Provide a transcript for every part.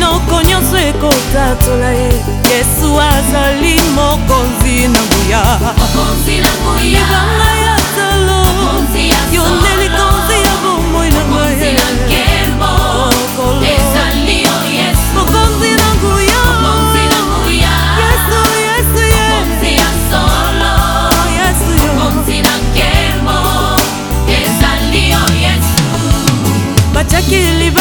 minoko nyonso ekotatola ye yesu azali mokonzi na nguya libanga ya solo yo nde likonzi ya bomoi na oh ngai mokonzi na nguya yesu yesu ye oh, yesu yo oh batiaki libanga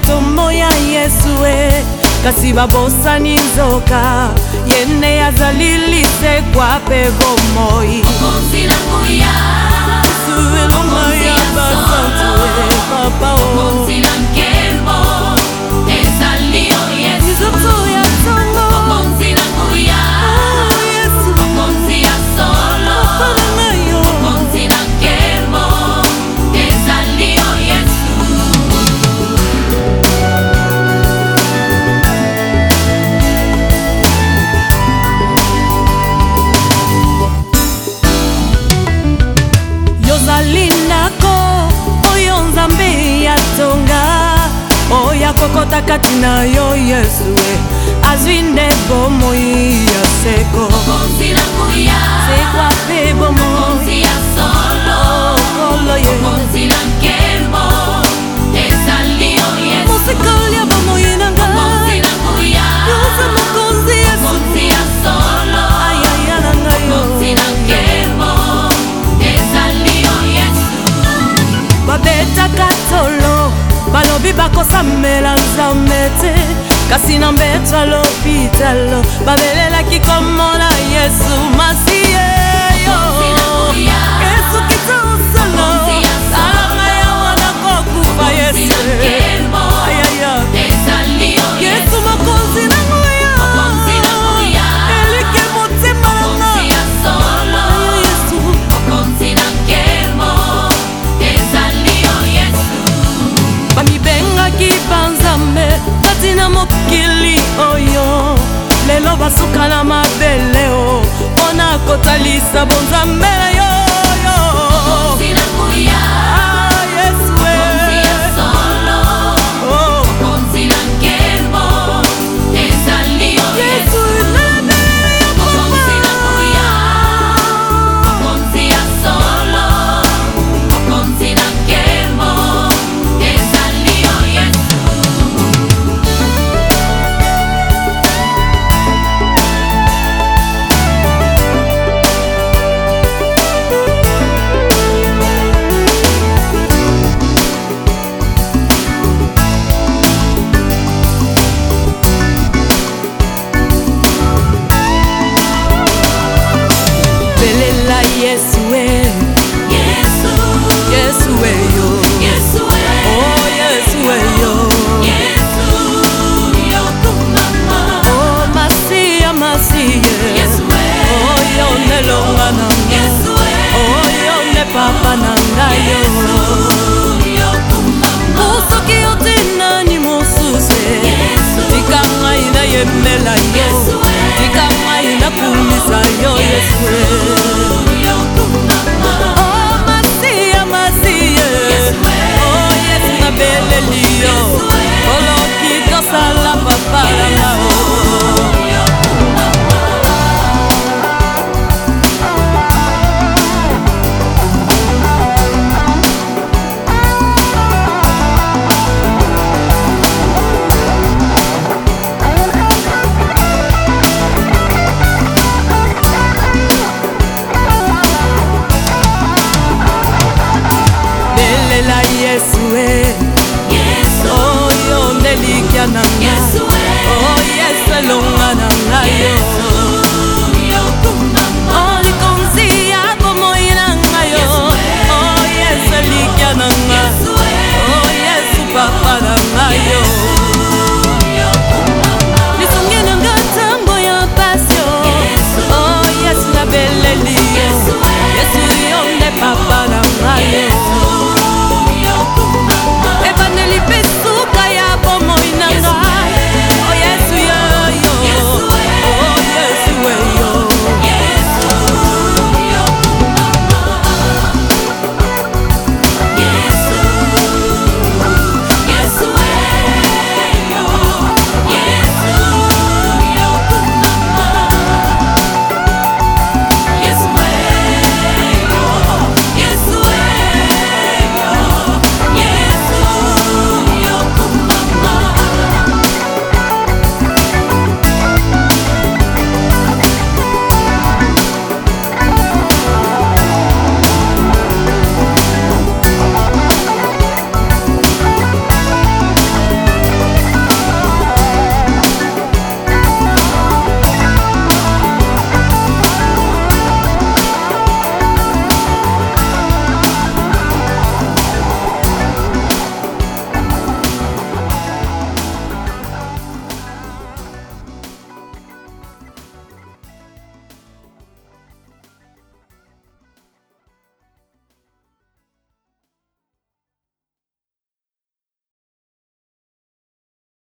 tombo ya yesu e kasi babosani nzoka yene yazalilisekwa mpe bomoi oh, oh. kati na yo yesu azwi nde bomoi ya seko sekwa mpe bomoi kolo ye kasi na mbeto ya lopitalo babelelaki komona yesu masiya lelo basuka na mabele o mpo na kotalisa bonzambe na yo kobelela yesu e yesu eyo o yesu eyo o oh, masiya masiye oyo oh, nelonga na oyo ne papa na ngai yo osoki otinani mosusu tika ngai nayembela yo kopesa yo yesu o oh, masiya masiye o oh, yesu nabeleli yo oloki tosala